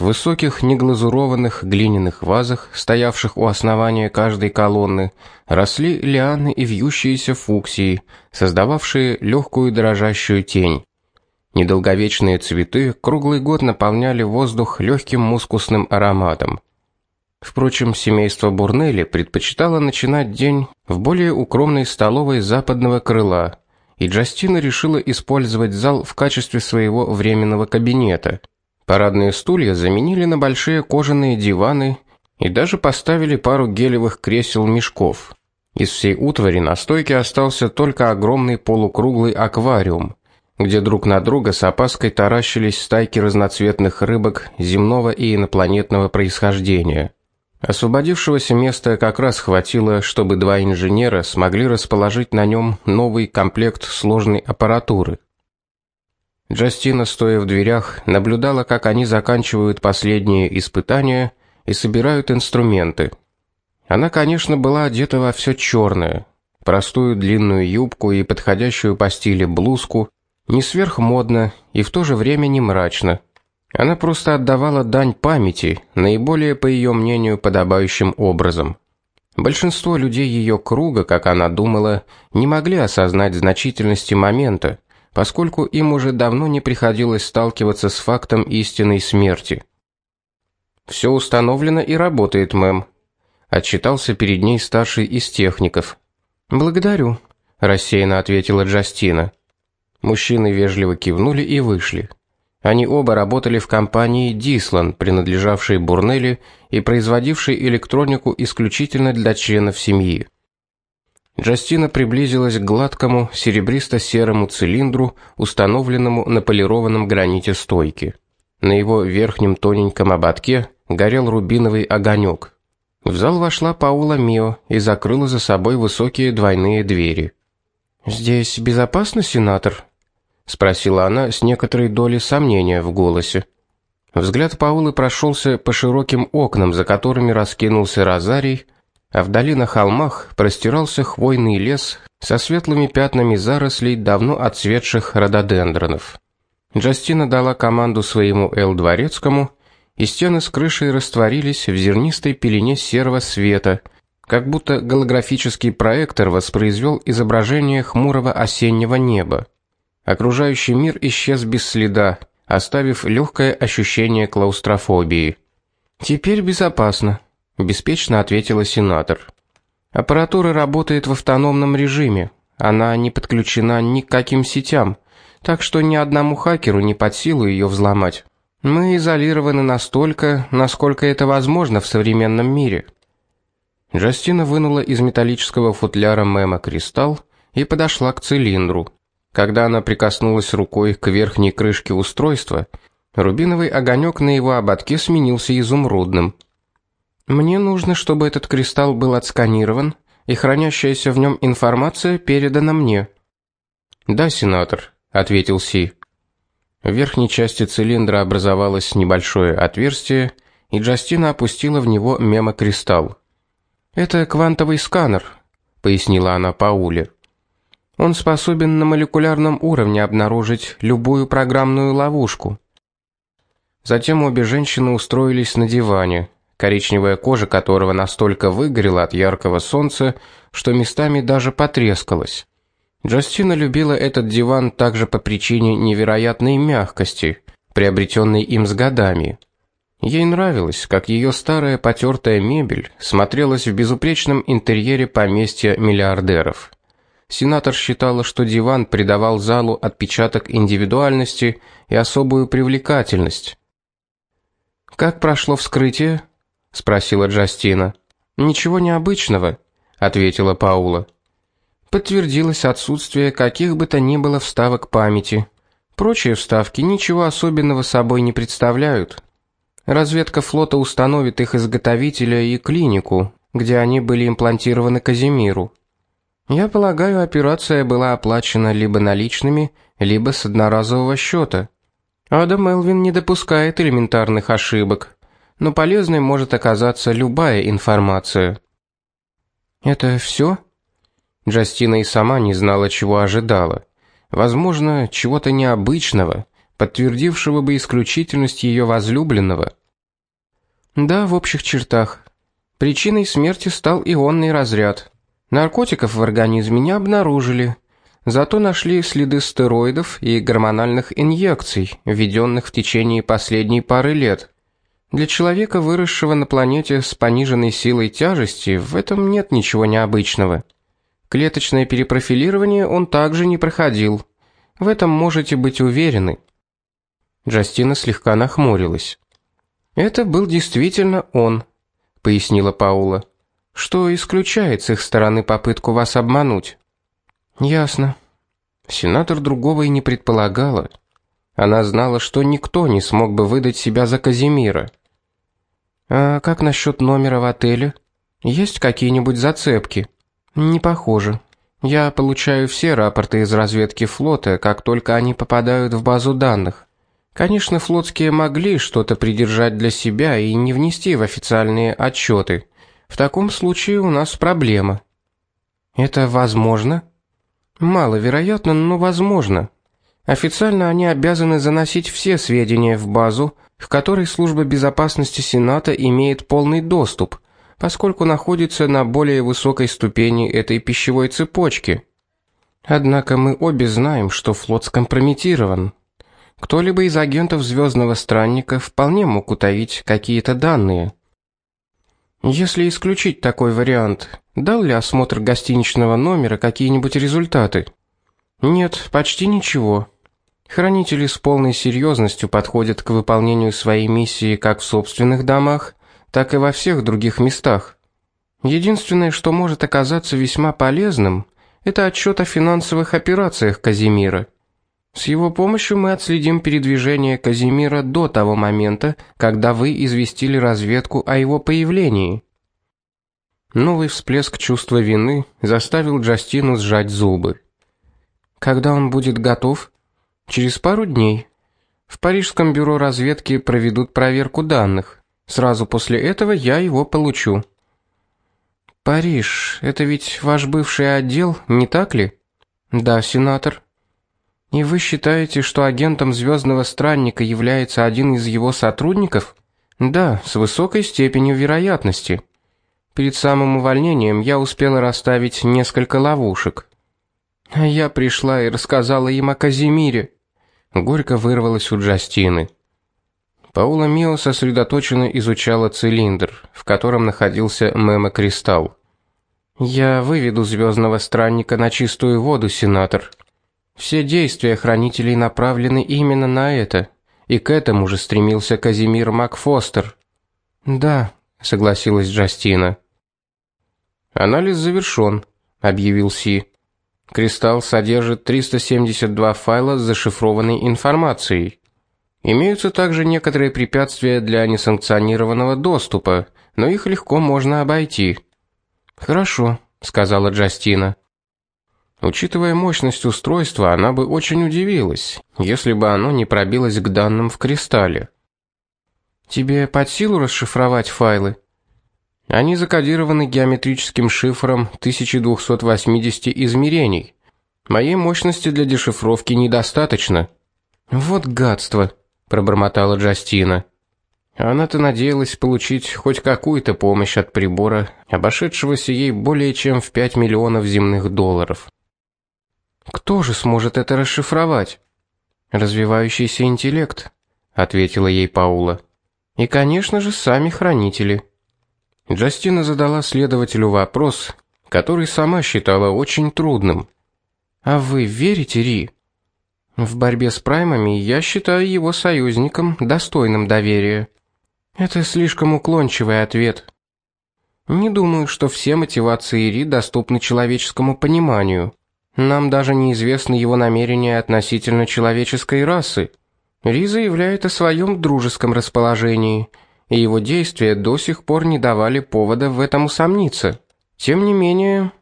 В высоких неглазурованных глиняных вазах, стоявших у основания каждой колонны, росли лианы и вьющиеся фуксии, создававшие легкую дрожащую тень. Недолговечные цветы круглый год наполняли воздух легким мускусным ароматом. Впрочем, семейство Бурнелли предпочитало начинать день в более укромной столовой западного крыла, и Джастина решила использовать зал в качестве своего временного кабинета. Парадные стулья заменили на большие кожаные диваны и даже поставили пару гелевых кресел-мешков. Из всей утвари на стойке остался только огромный полукруглый аквариум, где друг на друга с опаской таращились стайки разноцветных рыбок земного и инопланетного происхождения. Освободившегося места как раз хватило, чтобы два инженера смогли расположить на нем новый комплект сложной аппаратуры. Джастина, стоя в дверях, наблюдала, как они заканчивают последние испытания и собирают инструменты. Она, конечно, была одета во все черное: простую длинную юбку и подходящую по стилю блузку, не сверхмодно и в то же время не мрачно. Она просто отдавала дань памяти, наиболее, по ее мнению, подобающим образом. Большинство людей ее круга, как она думала, не могли осознать значительности момента поскольку им уже давно не приходилось сталкиваться с фактом истинной смерти. Все установлено и работает, мэм, отчитался перед ней старший из техников. Благодарю, рассеянно ответила Джастина. Мужчины вежливо кивнули и вышли. Они оба работали в компании Дислан, принадлежавшей Бурнелли и производившей электронику исключительно для членов семьи. Джастина приблизилась к гладкому серебристо-серому цилиндру, установленному на полированном граните стойки. На его верхнем тоненьком ободке горел рубиновый огонек. В зал вошла Паула Мио и закрыла за собой высокие двойные двери. Здесь безопасно, сенатор? спросила она с некоторой долей сомнения в голосе. Взгляд Паулы прошелся по широким окнам, за которыми раскинулся розарий, а вдали на холмах простирался хвойный лес со светлыми пятнами зарослей давно отцветших рододендронов. Джастина дала команду своему Эл Дворецкому, и стены с крышей растворились в зернистой пелене серого света, как будто голографический проектор воспроизвел изображение хмурого осеннего неба. Окружающий мир исчез без следа, оставив легкое ощущение клаустрофобии. Теперь безопасно, беспечно ответила сенатор. Аппаратура работает в автономном режиме. Она не подключена ни к каким сетям, так что ни одному хакеру не под силу ее взломать. Мы изолированы настолько, насколько это возможно в современном мире. Джастина вынула из металлического футляра мема кристалл и подошла к цилиндру. Когда она прикоснулась рукой к верхней крышке устройства, рубиновый огонек на его ободке сменился изумрудным. Мне нужно, чтобы этот кристалл был отсканирован и хранящаяся в нем информация передана мне. Да, сенатор, ответил Си. В верхней части цилиндра образовалось небольшое отверстие, и Джастина опустила в него мемокристалл. Это квантовый сканер, пояснила она Пауле. Он способен на молекулярном уровне обнаружить любую программную ловушку. Затем обе женщины устроились на диване коричневая кожа которого настолько выгорела от яркого солнца, что местами даже потрескалась. Джастина любила этот диван также по причине невероятной мягкости, приобретенной им с годами. Ей нравилось, как ее старая потертая мебель смотрелась в безупречном интерьере поместья миллиардеров. Сенатор считала, что диван придавал залу отпечаток индивидуальности и особую привлекательность. Как прошло вскрытие? Спросила Джастина. Ничего необычного, ответила Паула. Подтвердилось отсутствие каких бы то ни было вставок памяти. Прочие вставки ничего особенного собой не представляют. Разведка флота установит их изготовителя и клинику, где они были имплантированы Казимиру. Я полагаю, операция была оплачена либо наличными, либо с одноразового счета. Адам Элвин не допускает элементарных ошибок но полезной может оказаться любая информация. Это все? Джастина и сама не знала, чего ожидала. Возможно, чего-то необычного, подтвердившего бы исключительность ее возлюбленного. Да, в общих чертах. Причиной смерти стал ионный разряд. Наркотиков в организме не обнаружили. Зато нашли следы стероидов и гормональных инъекций, введенных в течение последней пары лет. Для человека, выросшего на планете с пониженной силой тяжести, в этом нет ничего необычного. Клеточное перепрофилирование он также не проходил. В этом можете быть уверены. Джастина слегка нахмурилась. Это был действительно он, пояснила Паула. Что исключает с их стороны попытку вас обмануть? Ясно. Сенатор другого и не предполагала. Она знала, что никто не смог бы выдать себя за Казимира. А как насчет номера в отеле? Есть какие-нибудь зацепки? Не похоже. Я получаю все рапорты из разведки флота, как только они попадают в базу данных. Конечно, флотские могли что-то придержать для себя и не внести в официальные отчеты. В таком случае у нас проблема. Это возможно? Маловероятно, но возможно. Официально они обязаны заносить все сведения в базу, к которой служба безопасности Сената имеет полный доступ, поскольку находится на более высокой ступени этой пищевой цепочки. Однако мы обе знаем, что флот скомпрометирован. Кто-либо из агентов Звездного странника вполне мог утаить какие-то данные. Если исключить такой вариант, дал ли осмотр гостиничного номера какие-нибудь результаты? Нет, почти ничего. Хранители с полной серьезностью подходят к выполнению своей миссии как в собственных домах, так и во всех других местах. Единственное, что может оказаться весьма полезным, это отчет о финансовых операциях Казимира. С его помощью мы отследим передвижение Казимира до того момента, когда вы известили разведку о его появлении. Новый всплеск чувства вины заставил Джастину сжать зубы. Когда он будет готов? Через пару дней. В парижском бюро разведки проведут проверку данных. Сразу после этого я его получу. Париж это ведь ваш бывший отдел, не так ли? Да, сенатор. И вы считаете, что агентом Звездного странника является один из его сотрудников? Да, с высокой степенью вероятности. Перед самым увольнением я успела расставить несколько ловушек. А я пришла и рассказала им о Казимире. Горько вырвалось у Джастины. Паула Мио сосредоточенно изучала цилиндр, в котором находился мемокристалл. Я выведу звездного странника на чистую воду, сенатор. Все действия хранителей направлены именно на это, и к этому же стремился Казимир Макфостер. Да, согласилась Джастина. Анализ завершён, объявил Си. Кристалл содержит 372 файла с зашифрованной информацией. Имеются также некоторые препятствия для несанкционированного доступа, но их легко можно обойти. Хорошо, сказала Джастина. Учитывая мощность устройства, она бы очень удивилась, если бы оно не пробилось к данным в кристалле. Тебе под силу расшифровать файлы? Они закодированы геометрическим шифром 1280 измерений. Моей мощности для дешифровки недостаточно. Вот гадство, пробормотала Джастина. Она-то надеялась получить хоть какую-то помощь от прибора, обошедшегося ей более чем в 5 миллионов земных долларов. Кто же сможет это расшифровать? Развивающийся интеллект, ответила ей Паула. И, конечно же, сами хранители. Джастина задала следователю вопрос, который сама считала очень трудным. А вы верите Ри? В борьбе с праймами я считаю его союзником, достойным доверия. Это слишком уклончивый ответ. Не думаю, что все мотивации Ри доступны человеческому пониманию. Нам даже неизвестны его намерения относительно человеческой расы. Ри заявляет о своем дружеском расположении – и его действия до сих пор не давали повода в этом усомниться. Тем не менее,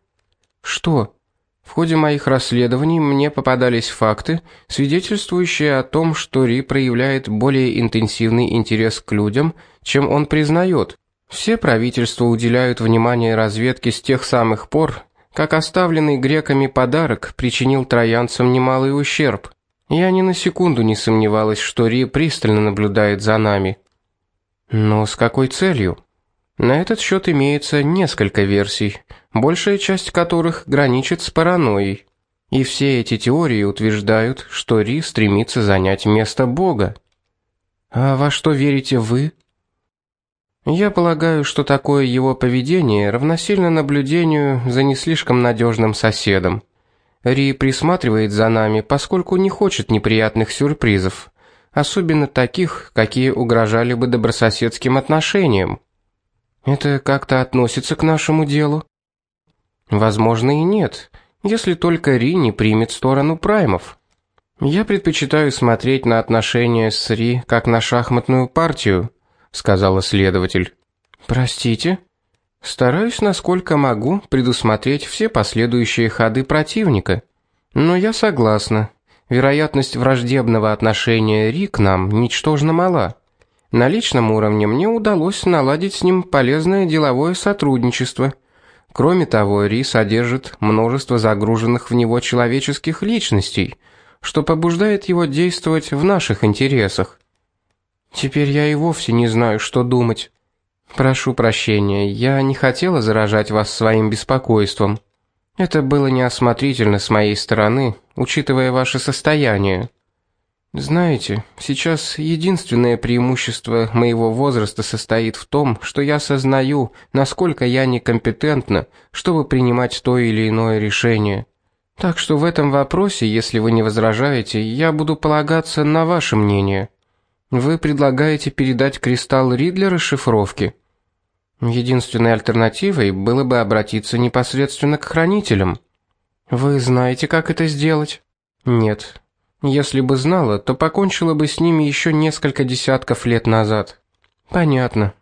что в ходе моих расследований мне попадались факты, свидетельствующие о том, что Ри проявляет более интенсивный интерес к людям, чем он признает. Все правительства уделяют внимание разведке с тех самых пор, как оставленный греками подарок причинил троянцам немалый ущерб. Я ни на секунду не сомневалась, что Ри пристально наблюдает за нами. Но с какой целью? На этот счет имеется несколько версий, большая часть которых граничит с паранойей. И все эти теории утверждают, что Ри стремится занять место Бога. А во что верите вы? Я полагаю, что такое его поведение равносильно наблюдению за не слишком надежным соседом. Ри присматривает за нами, поскольку не хочет неприятных сюрпризов, особенно таких, какие угрожали бы добрососедским отношениям. Это как-то относится к нашему делу? Возможно и нет, если только Ри не примет сторону праймов. Я предпочитаю смотреть на отношения с Ри как на шахматную партию, сказала следователь. Простите? Стараюсь, насколько могу, предусмотреть все последующие ходы противника. Но я согласна. Вероятность враждебного отношения Ри к нам ничтожно мала. На личном уровне мне удалось наладить с ним полезное деловое сотрудничество. Кроме того, Ри содержит множество загруженных в него человеческих личностей, что побуждает его действовать в наших интересах. Теперь я и вовсе не знаю, что думать. Прошу прощения, я не хотела заражать вас своим беспокойством. Это было неосмотрительно с моей стороны, учитывая ваше состояние. Знаете, сейчас единственное преимущество моего возраста состоит в том, что я сознаю, насколько я некомпетентна, чтобы принимать то или иное решение. Так что в этом вопросе, если вы не возражаете, я буду полагаться на ваше мнение. Вы предлагаете передать кристалл Ридлера шифровке? Единственной альтернативой было бы обратиться непосредственно к хранителям. Вы знаете, как это сделать? Нет. Если бы знала, то покончила бы с ними еще несколько десятков лет назад. Понятно.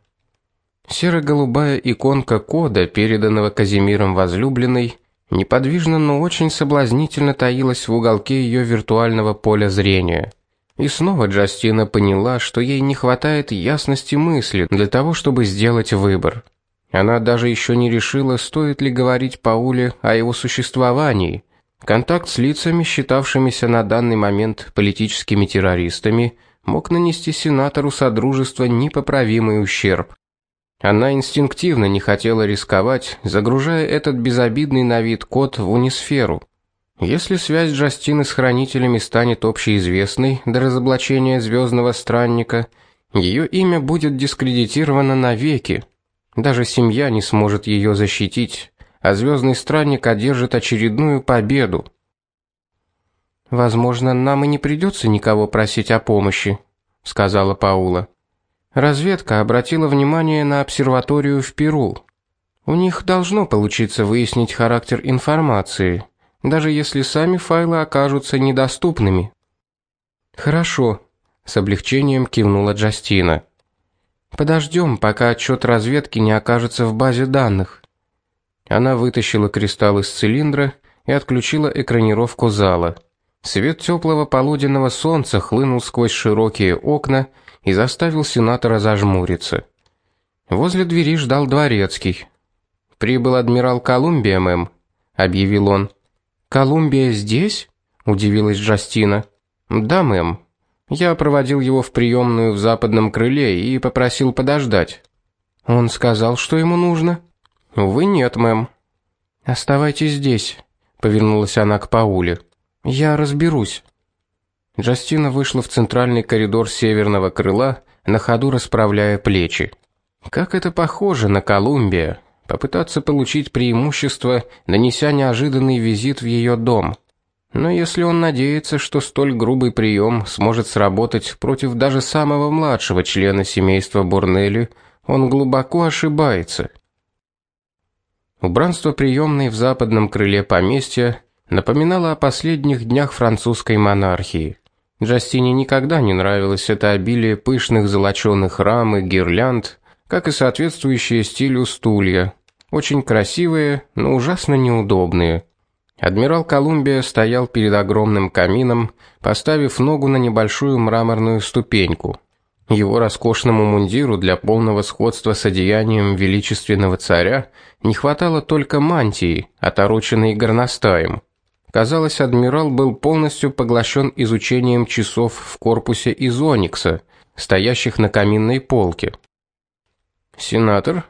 Серо-голубая иконка кода, переданного Казимиром возлюбленной, неподвижно, но очень соблазнительно таилась в уголке ее виртуального поля зрения. И снова Джастина поняла, что ей не хватает ясности мысли для того, чтобы сделать выбор. Она даже еще не решила, стоит ли говорить Пауле о его существовании. Контакт с лицами, считавшимися на данный момент политическими террористами, мог нанести сенатору содружества непоправимый ущерб. Она инстинктивно не хотела рисковать, загружая этот безобидный на вид код в унисферу. Если связь Джастины с хранителями станет общеизвестной до разоблачения звездного странника, ее имя будет дискредитировано навеки. Даже семья не сможет ее защитить, а звездный странник одержит очередную победу. Возможно, нам и не придется никого просить о помощи, сказала Паула. Разведка обратила внимание на обсерваторию в Перу. У них должно получиться выяснить характер информации даже если сами файлы окажутся недоступными. Хорошо, с облегчением кивнула Джастина. Подождем, пока отчет разведки не окажется в базе данных. Она вытащила кристалл из цилиндра и отключила экранировку зала. Свет теплого полуденного солнца хлынул сквозь широкие окна и заставил сенатора зажмуриться. Возле двери ждал дворецкий. Прибыл адмирал Колумбия, мэм, объявил он. Колумбия здесь? удивилась Джастина. Да, мэм. Я проводил его в приемную в западном крыле и попросил подождать. Он сказал, что ему нужно? Вы нет, мэм. Оставайтесь здесь, повернулась она к Пауле. Я разберусь. Джастина вышла в центральный коридор северного крыла, на ходу расправляя плечи. Как это похоже на Колумбия попытаться получить преимущество, нанеся неожиданный визит в ее дом. Но если он надеется, что столь грубый прием сможет сработать против даже самого младшего члена семейства Борнелли, он глубоко ошибается. Убранство приемной в западном крыле поместья напоминало о последних днях французской монархии. Джастине никогда не нравилось это обилие пышных золочёных рам и гирлянд, как и соответствующие стилю стулья, очень красивые, но ужасно неудобные. Адмирал Колумбия стоял перед огромным камином, поставив ногу на небольшую мраморную ступеньку. Его роскошному мундиру для полного сходства с одеянием величественного царя не хватало только мантии, отороченной горностаем. Казалось, адмирал был полностью поглощен изучением часов в корпусе из оникса, стоящих на каминной полке. Сенатор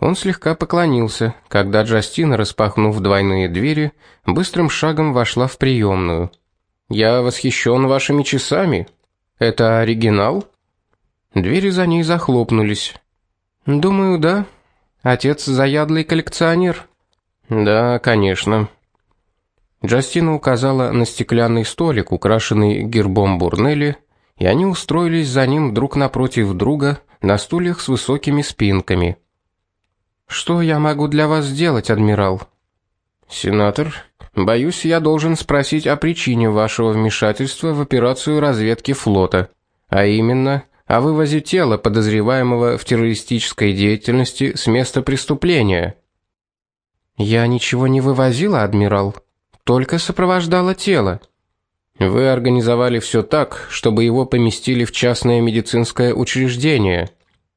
он слегка поклонился, когда Джастина, распахнув двойные двери, быстрым шагом вошла в приемную. Я восхищен вашими часами. Это оригинал? Двери за ней захлопнулись. Думаю, да. Отец заядлый коллекционер. Да, конечно. Джастина указала на стеклянный столик, украшенный гербом Бурнелли, и они устроились за ним друг напротив друга на стульях с высокими спинками. Что я могу для вас сделать, адмирал? Сенатор, боюсь, я должен спросить о причине вашего вмешательства в операцию разведки флота, а именно о вывозе тела подозреваемого в террористической деятельности с места преступления. Я ничего не вывозила, адмирал, только сопровождала тело. Вы организовали все так, чтобы его поместили в частное медицинское учреждение.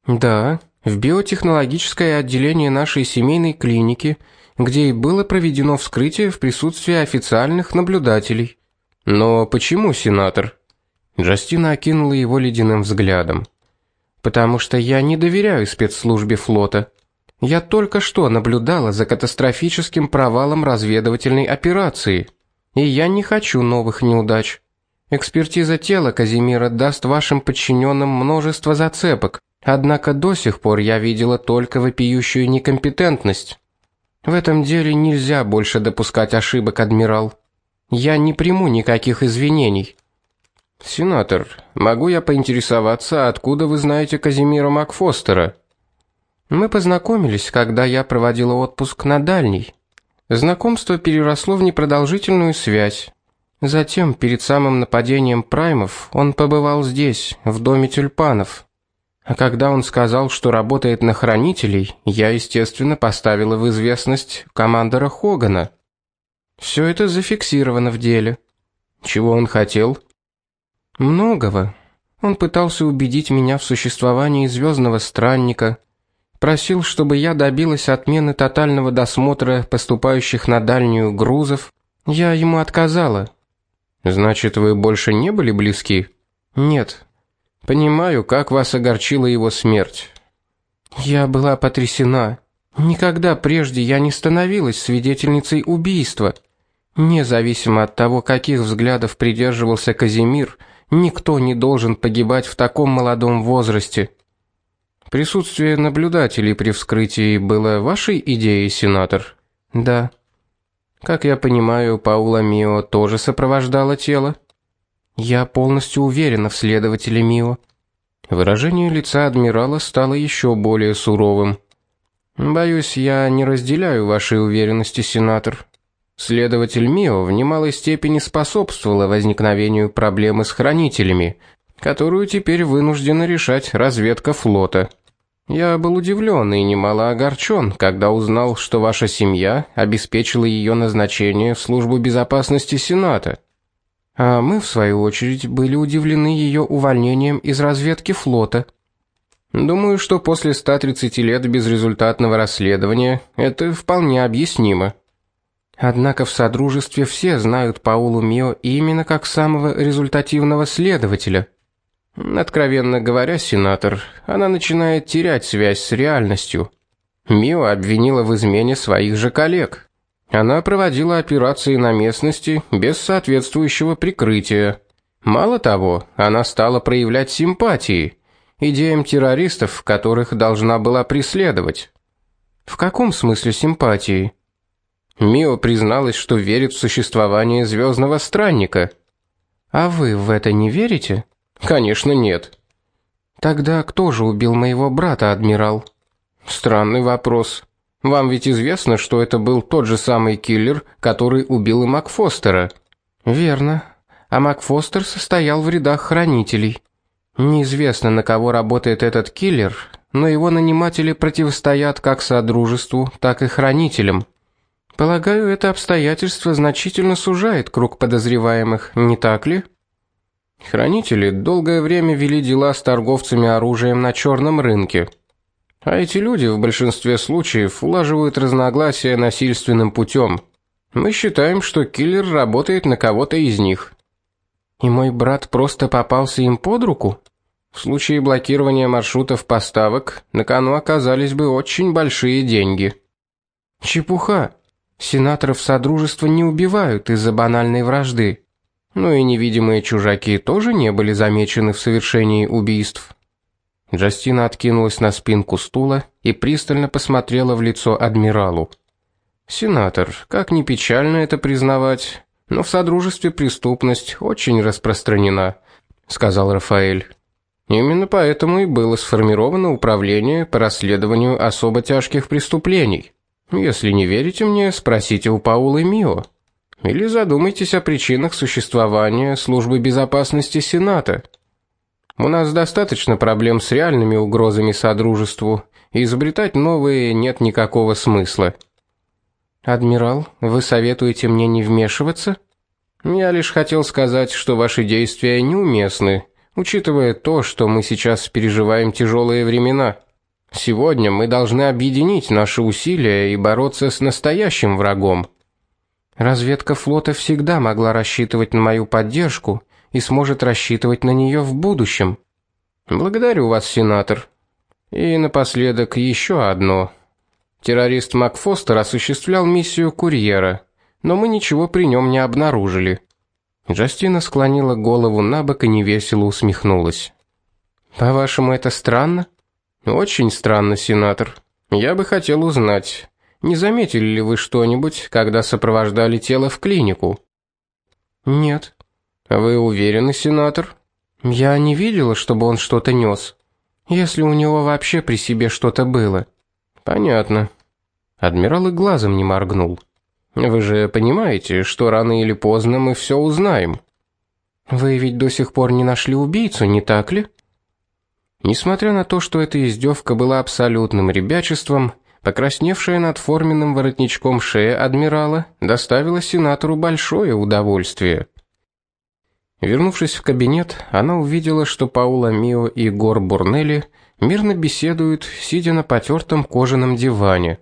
Да, в биотехнологическое отделение нашей семейной клиники, где и было проведено вскрытие в присутствии официальных наблюдателей. Но почему, сенатор? Джастина окинула его ледяным взглядом. Потому что я не доверяю спецслужбе флота. Я только что наблюдала за катастрофическим провалом разведывательной операции, и я не хочу новых неудач. Экспертиза тела Казимира даст вашим подчиненным множество зацепок, Однако до сих пор я видела только вопиющую некомпетентность. В этом деле нельзя больше допускать ошибок, адмирал. Я не приму никаких извинений. Сенатор, могу я поинтересоваться, откуда вы знаете Казимира Макфостера? Мы познакомились, когда я проводила отпуск на дальний. Знакомство переросло в непродолжительную связь. Затем, перед самым нападением праймов, он побывал здесь, в доме тюльпанов. А когда он сказал, что работает на хранителей, я, естественно, поставила в известность командора Хогана. Все это зафиксировано в деле. Чего он хотел? Многого. Он пытался убедить меня в существовании звездного странника, просил, чтобы я добилась отмены тотального досмотра поступающих на дальнюю грузов. Я ему отказала. Значит, вы больше не были близки? Нет. Понимаю, как вас огорчила его смерть. Я была потрясена. Никогда прежде я не становилась свидетельницей убийства. Независимо от того, каких взглядов придерживался Казимир, никто не должен погибать в таком молодом возрасте. Присутствие наблюдателей при вскрытии было вашей идеей, сенатор? Да. Как я понимаю, Паула Мио тоже сопровождала тело. Я полностью уверена в следователе Мио. Выражение лица адмирала стало еще более суровым. Боюсь, я не разделяю вашей уверенности, сенатор. Следователь Мио в немалой степени способствовала возникновению проблемы с хранителями, которую теперь вынуждена решать разведка флота. Я был удивлен и немало огорчен, когда узнал, что ваша семья обеспечила ее назначение в службу безопасности Сената. А мы в свою очередь были удивлены ее увольнением из разведки флота. Думаю, что после 130 лет безрезультатного расследования это вполне объяснимо. Однако в содружестве все знают Паулу Мио именно как самого результативного следователя. Откровенно говоря, сенатор, она начинает терять связь с реальностью. Мио обвинила в измене своих же коллег. Она проводила операции на местности без соответствующего прикрытия. Мало того, она стала проявлять симпатии идеям террористов, которых должна была преследовать. В каком смысле симпатии? Мио призналась, что верит в существование звездного странника. А вы в это не верите? Конечно, нет. Тогда кто же убил моего брата, адмирал? Странный вопрос. Вам ведь известно, что это был тот же самый киллер, который убил и Макфостера. Верно. А Макфостер состоял в рядах хранителей. Неизвестно, на кого работает этот киллер, но его наниматели противостоят как содружеству, так и хранителям. Полагаю, это обстоятельство значительно сужает круг подозреваемых, не так ли? Хранители долгое время вели дела с торговцами оружием на черном рынке. А эти люди в большинстве случаев улаживают разногласия насильственным путем. Мы считаем, что киллер работает на кого-то из них. И мой брат просто попался им под руку? В случае блокирования маршрутов поставок на кону оказались бы очень большие деньги. Чепуха. Сенаторов содружества не убивают из-за банальной вражды. Ну и невидимые чужаки тоже не были замечены в совершении убийств. Джастина откинулась на спинку стула и пристально посмотрела в лицо адмиралу. Сенатор, как ни печально это признавать, но в содружестве преступность очень распространена, сказал Рафаэль. Именно поэтому и было сформировано управление по расследованию особо тяжких преступлений. Если не верите мне, спросите у Паула Мио. Или задумайтесь о причинах существования службы безопасности Сената. У нас достаточно проблем с реальными угрозами содружеству, и изобретать новые нет никакого смысла. Адмирал, вы советуете мне не вмешиваться? Я лишь хотел сказать, что ваши действия неуместны, учитывая то, что мы сейчас переживаем тяжелые времена. Сегодня мы должны объединить наши усилия и бороться с настоящим врагом. Разведка флота всегда могла рассчитывать на мою поддержку и сможет рассчитывать на нее в будущем. Благодарю вас, сенатор. И напоследок еще одно. Террорист Макфостер осуществлял миссию курьера, но мы ничего при нем не обнаружили. Джастина склонила голову набок и невесело усмехнулась. По-вашему, это странно? Очень странно, сенатор. Я бы хотел узнать, не заметили ли вы что-нибудь, когда сопровождали тело в клинику? Нет. Вы уверены, сенатор? Я не видела, чтобы он что-то нес. Если у него вообще при себе что-то было. Понятно. Адмирал и глазом не моргнул. Вы же понимаете, что рано или поздно мы все узнаем. Вы ведь до сих пор не нашли убийцу, не так ли? Несмотря на то, что эта издевка была абсолютным ребячеством, Покрасневшая над форменным воротничком шея адмирала доставила сенатору большое удовольствие. Вернувшись в кабинет, она увидела, что Паула Мио и Гор Бурнелли мирно беседуют, сидя на потертом кожаном диване.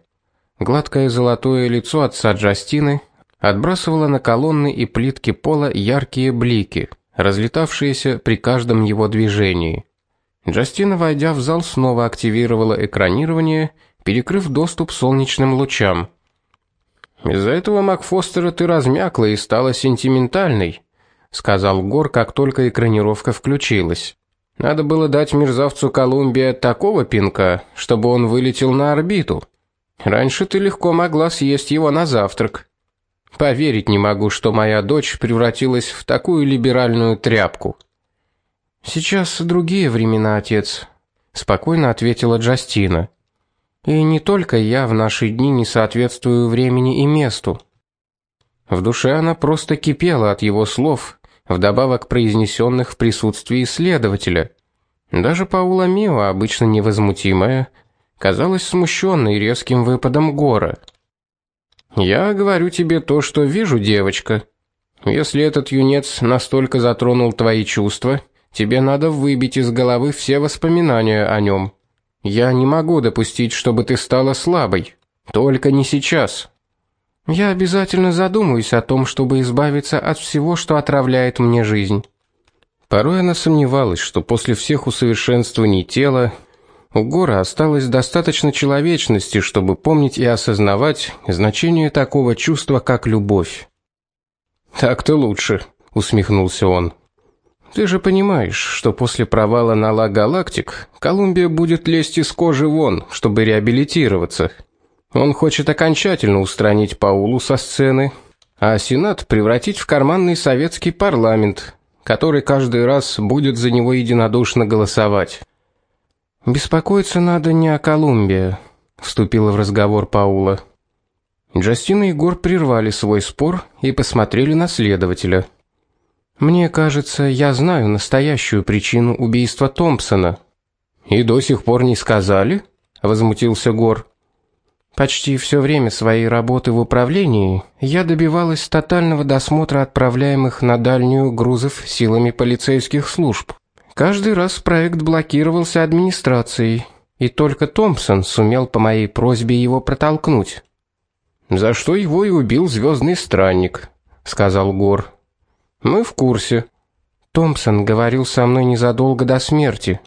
Гладкое золотое лицо отца Джастины отбрасывало на колонны и плитки пола яркие блики, разлетавшиеся при каждом его движении. Джастина, войдя в зал, снова активировала экранирование перекрыв доступ солнечным лучам. Из-за этого Макфостера ты размякла и стала сентиментальной, сказал Гор, как только экранировка включилась. Надо было дать мерзавцу Колумбия такого пинка, чтобы он вылетел на орбиту. Раньше ты легко могла съесть его на завтрак. Поверить не могу, что моя дочь превратилась в такую либеральную тряпку. Сейчас другие времена, отец, спокойно ответила Джастина. И не только я в наши дни не соответствую времени и месту. В душе она просто кипела от его слов, вдобавок произнесенных в присутствии следователя. Даже Паула Мио, обычно невозмутимая, казалась смущенной резким выпадом Гора. Я говорю тебе то, что вижу, девочка. Если этот юнец настолько затронул твои чувства, тебе надо выбить из головы все воспоминания о нем. Я не могу допустить, чтобы ты стала слабой. Только не сейчас. Я обязательно задумаюсь о том, чтобы избавиться от всего, что отравляет мне жизнь. Порой она сомневалась, что после всех усовершенствований тела у Гора осталось достаточно человечности, чтобы помнить и осознавать значение такого чувства, как любовь. Так-то лучше, усмехнулся он. Ты же понимаешь, что после провала на Ла Галактик Колумбия будет лезть из кожи вон, чтобы реабилитироваться. Он хочет окончательно устранить Паулу со сцены, а Сенат превратить в карманный советский парламент, который каждый раз будет за него единодушно голосовать. Беспокоиться надо не о Колумбии, вступила в разговор Паула. Джастина и Егор прервали свой спор и посмотрели на следователя. Мне кажется, я знаю настоящую причину убийства Томпсона. И до сих пор не сказали? возмутился Гор. Почти все время своей работы в управлении я добивалась тотального досмотра отправляемых на дальнюю грузов силами полицейских служб. Каждый раз проект блокировался администрацией, и только Томпсон сумел по моей просьбе его протолкнуть. За что его и убил звездный странник, сказал Гор. Мы в курсе. Томпсон говорил со мной незадолго до смерти.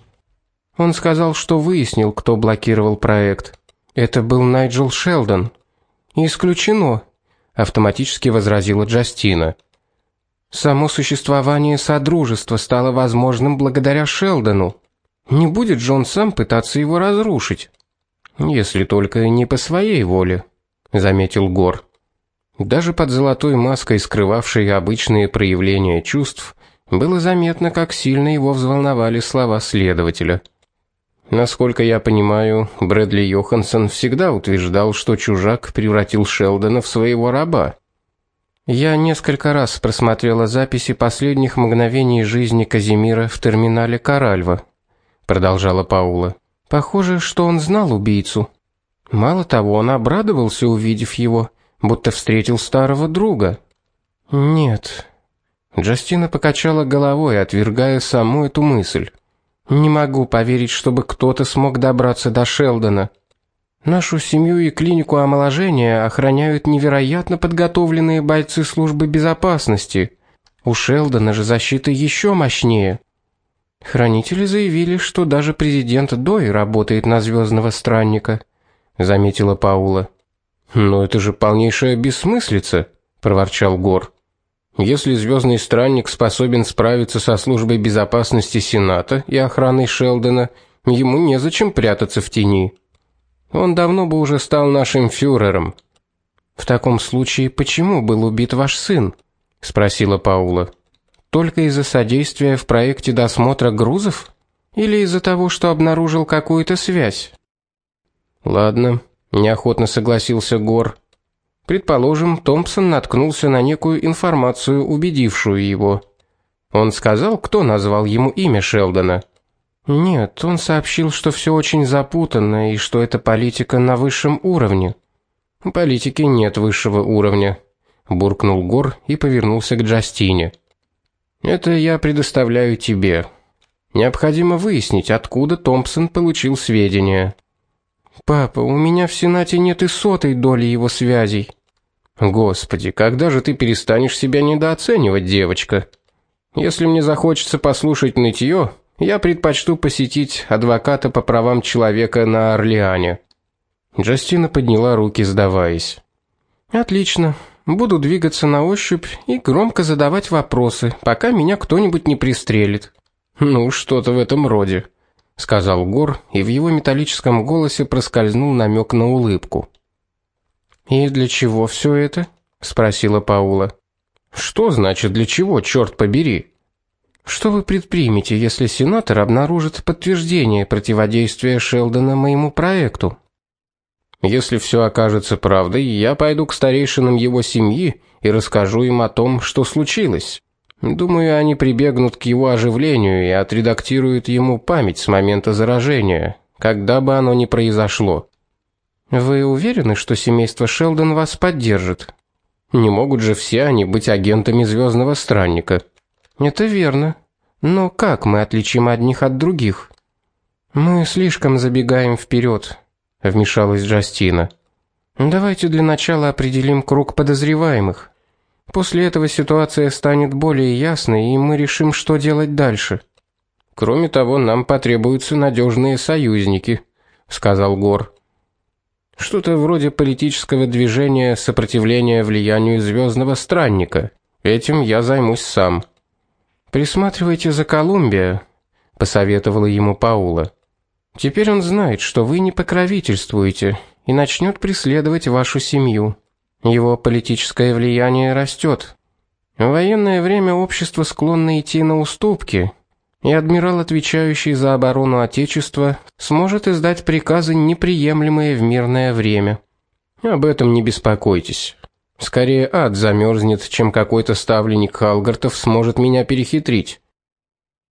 Он сказал, что выяснил, кто блокировал проект. Это был Найджел Шелдон. Исключено, автоматически возразила Джастина. Само существование содружества стало возможным благодаря Шелдону. Не будет же он сам пытаться его разрушить, если только не по своей воле, заметил Гор. Даже под золотой маской, скрывавшей обычные проявления чувств, было заметно, как сильно его взволновали слова следователя. Насколько я понимаю, Брэдли Йоханссон всегда утверждал, что чужак превратил Шелдона в своего раба. Я несколько раз просмотрела записи последних мгновений жизни Казимира в терминале Каральва, продолжала Паула. Похоже, что он знал убийцу. Мало того, он обрадовался, увидев его, будто встретил старого друга. Нет. Джастина покачала головой, отвергая саму эту мысль. Не могу поверить, чтобы кто-то смог добраться до Шелдона. Нашу семью и клинику омоложения охраняют невероятно подготовленные бойцы службы безопасности. У Шелдона же защита еще мощнее. Хранители заявили, что даже президент Дой работает на звездного странника, заметила Паула. Но это же полнейшая бессмыслица, проворчал Гор. Если звездный странник способен справиться со службой безопасности Сената и охраной Шелдона, ему незачем прятаться в тени. Он давно бы уже стал нашим фюрером. В таком случае почему был убит ваш сын? спросила Паула. Только из-за содействия в проекте досмотра грузов или из-за того, что обнаружил какую-то связь? Ладно, неохотно согласился Гор. Предположим, Томпсон наткнулся на некую информацию, убедившую его. Он сказал, кто назвал ему имя Шелдона. Нет, он сообщил, что все очень запутанно и что это политика на высшем уровне. Политики нет высшего уровня, буркнул Гор и повернулся к Джастине. Это я предоставляю тебе. Необходимо выяснить, откуда Томпсон получил сведения. Папа, у меня в Сенате нет и сотой доли его связей. Господи, когда же ты перестанешь себя недооценивать, девочка? Если мне захочется послушать нытье, я предпочту посетить адвоката по правам человека на Орлеане. Джастина подняла руки, сдаваясь. Отлично. Буду двигаться на ощупь и громко задавать вопросы, пока меня кто-нибудь не пристрелит. Ну, что-то в этом роде, сказал Гор, и в его металлическом голосе проскользнул намек на улыбку. И для чего все это? спросила Паула. Что значит для чего, черт побери? Что вы предпримете, если сенатор обнаружит подтверждение противодействия Шелдона моему проекту? Если все окажется правдой, я пойду к старейшинам его семьи и расскажу им о том, что случилось. Думаю, они прибегнут к его оживлению и отредактируют ему память с момента заражения, когда бы оно ни произошло. Вы уверены, что семейство Шелдон вас поддержит? Не могут же все они быть агентами звездного странника. Это верно. Но как мы отличим одних от других? Мы слишком забегаем вперед, вмешалась Джастина. Давайте для начала определим круг подозреваемых. После этого ситуация станет более ясной, и мы решим, что делать дальше. Кроме того, нам потребуются надежные союзники, сказал Гор. Что-то вроде политического движения сопротивления влиянию звездного странника. Этим я займусь сам. Присматривайте за Колумбией, посоветовала ему Паула. Теперь он знает, что вы не покровительствуете и начнет преследовать вашу семью. Его политическое влияние растет. В военное время общество склонно идти на уступки, и адмирал, отвечающий за оборону отечества, сможет издать приказы неприемлемые в мирное время. Об этом не беспокойтесь. Скорее ад замерзнет, чем какой-то ставленник Халгартов сможет меня перехитрить.